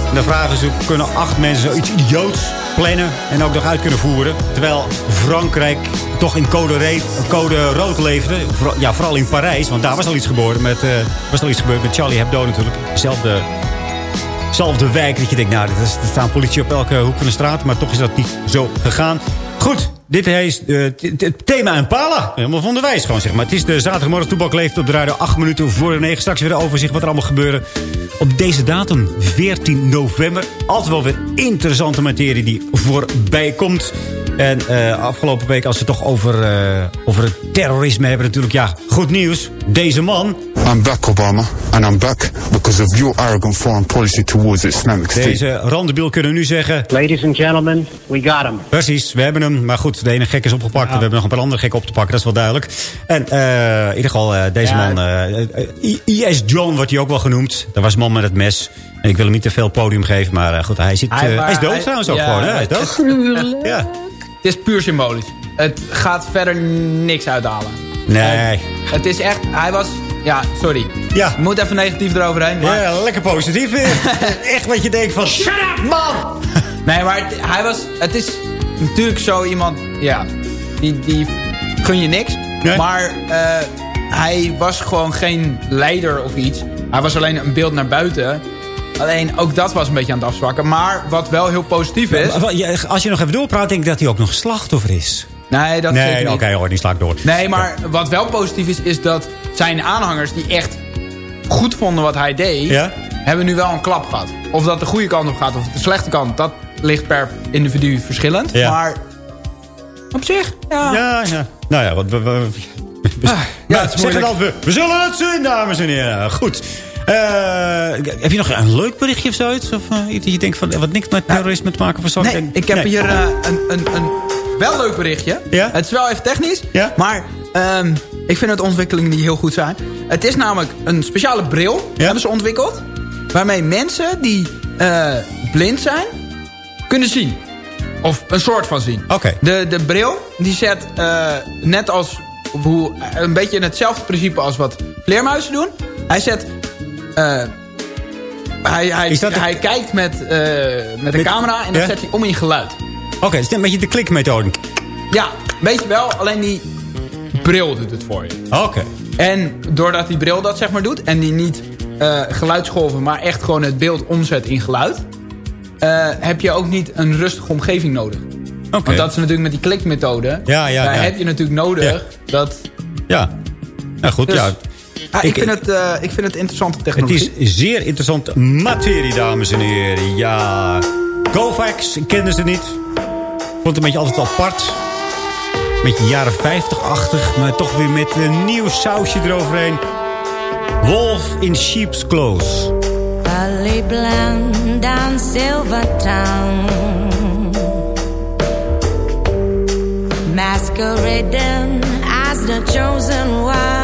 En de vraag is, kunnen acht mensen zoiets idiots plannen en ook nog uit kunnen voeren? Terwijl Frankrijk toch in code, code rood leefde. Ja, vooral in Parijs, want daar was al iets geboren met, eh, was al iets gebeurd met Charlie Hebdo natuurlijk. Dezelfde, dezelfde wijk dat je denkt, nou, er staat politie op elke hoek van de straat. Maar toch is dat niet zo gegaan. Goed, dit is eh, t- het thema Impala. Helemaal van de wijs gewoon, zeg maar. Het is de zaterdagmorgen Toebak leeft op de radio. Acht minuten voor de negen. Straks weer een overzicht wat er allemaal gebeurde. Op deze datum, 14 november. Altijd wel weer interessante materie die voorbij komt. En eh, afgelopen week, als we het toch over, eh, over het terrorisme hebben natuurlijk. Ja, goed nieuws. Deze man, I'm back, Obama, and I'm back because of your arrogant foreign policy towards Islamic State. deze randebiel kunnen nu zeggen... Ladies and gentlemen, we got him. Precies, we hebben hem. Maar goed, de ene gek is opgepakt. We hebben nog een paar andere gekken op te pakken, dat is wel duidelijk. En eh, in ieder geval, eh, deze Ja. man... eh, I.S. John wordt hij ook wel genoemd. Dat was man met het mes. En ik wil hem niet te veel podium geven, maar eh, goed, hij, zit, Hij- is dood hij- trouwens ook ja, gewoon. Hè? Hij is dood. Ja. Het is puur symbolisch. Het gaat verder niks uithalen. Nee. Het is echt... Hij was... Ja, sorry. Ja. Moet even negatief eroverheen. Maar... Ja, lekker positief weer. [laughs] Echt wat je denkt van... Shut up, man! Nee, maar het, hij was... Het is natuurlijk zo iemand... Ja, die, die gun je niks. Maar eh, hij was gewoon geen leider of iets. Hij was alleen een beeld naar buiten. Alleen ook dat was een beetje aan het afzwakken. Maar wat wel heel positief is... Ja, Als je nog even doorpraat, denk ik dat hij ook nog slachtoffer is. Nee, dat Nee, niet. oké hoor, die sla ik door. Nee, maar wat wel positief is, is dat zijn aanhangers die echt goed vonden wat hij deed, Ja? hebben nu wel een klap gehad. Of dat de goede kant op gaat of de slechte kant, dat ligt per individu verschillend. Ja. Maar op zich, ja. Ja, ja. Nou ja, wat we... we, we- Ah, ja, het we, we zullen het zien, dames en heren. Goed. Eh, heb je nog een leuk berichtje of zoiets? Of eh, iets dat je denkt van wat niks met terrorisme te maken van Nee, ik heb hier eh, een, een, een wel leuk berichtje. Ja? Het is wel even technisch, Ja? maar ehm, ik vind het ontwikkelingen die heel goed zijn. Het is namelijk een speciale bril, hebben ze ontwikkeld. Waarmee mensen die eh, blind zijn, kunnen zien. Of een soort van zien. Oké. De, de bril, die zet eh, net als... Hoe, een beetje in hetzelfde principe als wat vleermuizen doen. Hij zet... eh, hij, hij, hij kijkt met, met een Met- camera en dan Ja? zet hij om in geluid. Oké, het is een beetje de klikmethode. Ja, weet je wel. Alleen die bril doet het voor je. Oké. En doordat die bril dat zeg maar doet... en die niet eh, geluidsgolven, maar echt gewoon het beeld omzet in geluid... eh, heb je ook niet een rustige omgeving nodig. Want dat is natuurlijk met die klikmethode. Ja, ja, Daar ja. heb je natuurlijk nodig dat... Ja. Nou goed, Dus, ja. ah, ik, vind het, eh, ik vind het interessante Het technologie. is zeer interessante materie, dames en heren. Ja, Govax, ik kende ze niet. Vond het een beetje altijd apart. Een beetje jaren 50-achtig, maar toch weer met een nieuw sausje eroverheen. Wolf in Sheep's Clothes. Lay blind down Silvertown, masquerading as the chosen one.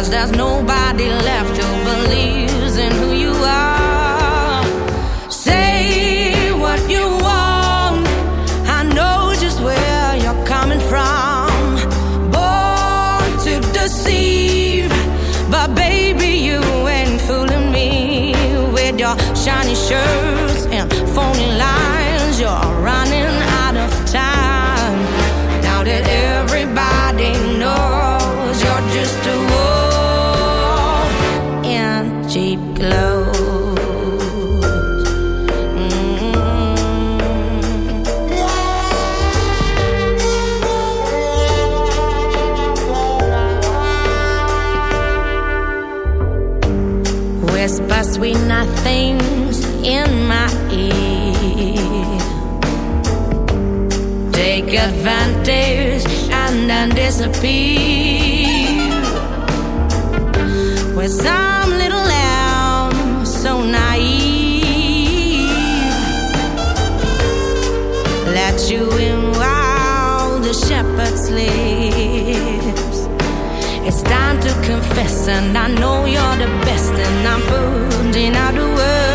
Cause there's nobody left who believes in who you are. Say what you want, I know just where you're coming from. Born to deceive, but baby, you ain't fooling me with your shiny shirts Take advantage and then disappear. With some little lamb so naive. Let you in while the shepherd sleeps. It's time to confess, and I know you're the best, and I'm putting out the word.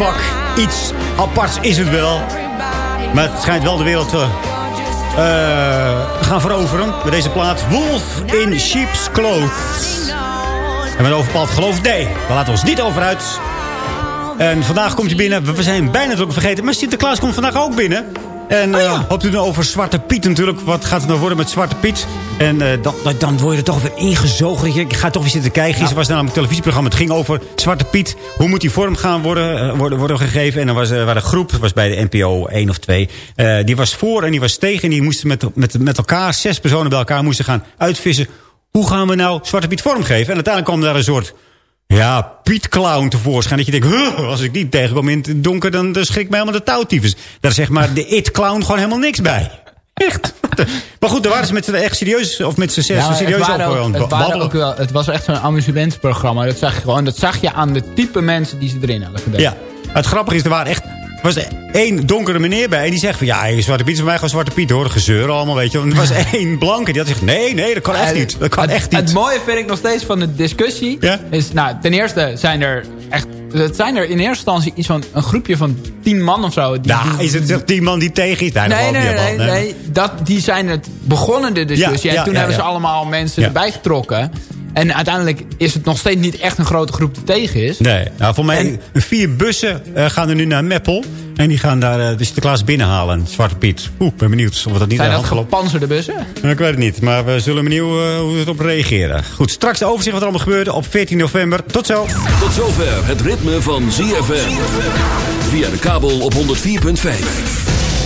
Kovac. Iets aparts is het wel. Maar het schijnt wel de wereld te eh, gaan veroveren. Met deze plaat Wolf in Sheep's Clothes. En met overpald geloof, nee. We laten ons niet over uit. En vandaag komt hij binnen. We zijn bijna ook vergeten. Maar Sinterklaas komt vandaag ook binnen. En Oh uh, hoopt u over Zwarte Piet natuurlijk. Wat gaat het nou worden met Zwarte Piet? En uh, dan, dan word je er toch weer ingezogen. Je gaat toch weer zitten kijken. Gisteren was er namelijk een televisieprogramma. Het ging over Zwarte Piet. Hoe moet die vorm gaan worden, uh, worden, worden gegeven? En dan was er uh, een groep. was bij de NPO 1 of 2. die was voor en die was tegen. En die moesten met, met, met elkaar, zes personen bij elkaar, moesten gaan uitvissen. Hoe gaan we nou Zwarte Piet vormgeven? En uiteindelijk kwam daar een soort... Ja, Piet Clown tevoorschijn. Dat je denkt, huh, als ik die tegenkom in het donker, dan, dan schrik ik mij helemaal de touwtyfus. Daar zeg maar de It Clown gewoon helemaal niks bij. Echt. Maar goed, daar waren ze met z'n echt serieus, of met z'n zes Ja, serieus over aan het, waren ook wel, het was echt zo'n amusementsprogramma. Dat zag je gewoon. Dat zag je aan de type mensen die ze erin hadden gedaan. Ja, het grappige is, er waren echt... Er was er één donkere meneer bij. En die zegt van, ja, Zwarte Piet is voor mij gewoon Zwarte Piet. Hoor, gezeur allemaal, weet je. En er was één blanke die had gezegd, nee, nee, dat kan echt niet. Dat kan het, echt niet. Het mooie vind ik nog steeds van de discussie. Is, nou, ten eerste zijn er echt... Het zijn er in eerste instantie iets van een groepje van tien man of zo. Die, die, is het zeg tien man die tegen is? Nee, nee, nee, nee, nee, Dat, die zijn het begonnen, de discussie. Ja, ja, en toen ja, hebben ja. ze allemaal mensen erbij getrokken. En uiteindelijk is het nog steeds niet echt een grote groep die tegen is. Nee, nou voor mij vier bussen uh, gaan er nu naar Meppel. En die gaan daar uh, de Sinterklaas binnenhalen. Zwarte Piet. Oeh, ben benieuwd of dat niet Zijn dat gepanzerde bussen? Nou, ik weet het niet, maar we zullen benieuwd uh, hoe we erop reageren. Goed, straks de overzicht wat er allemaal gebeurde op 14 november. Tot zo. Tot zover het ritme van ZFM. Via de kabel op 104.5.